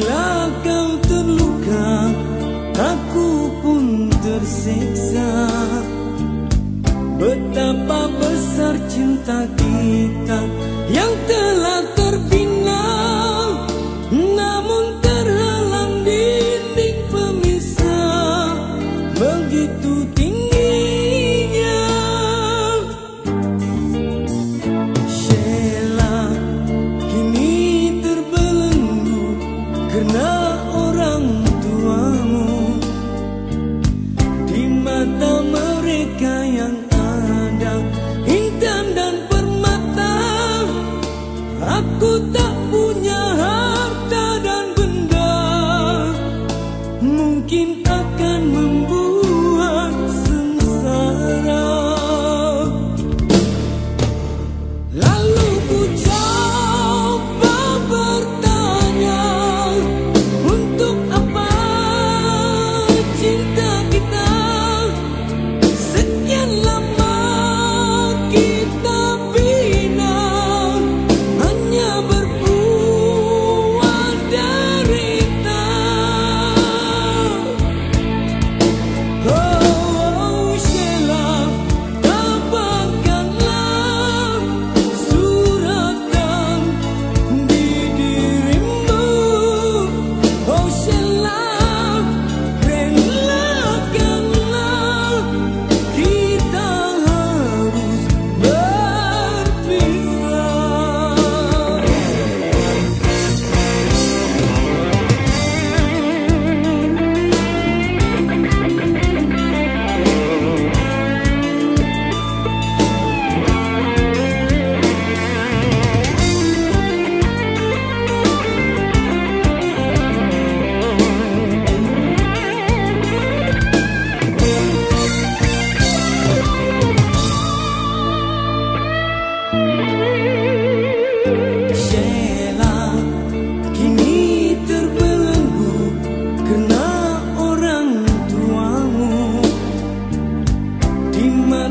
Bila kau terluka Aku pun tersiksa. Betapa besar cinta kita Yang telah good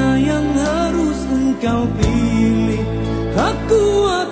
mana yang harus engkau pilih? Aku akan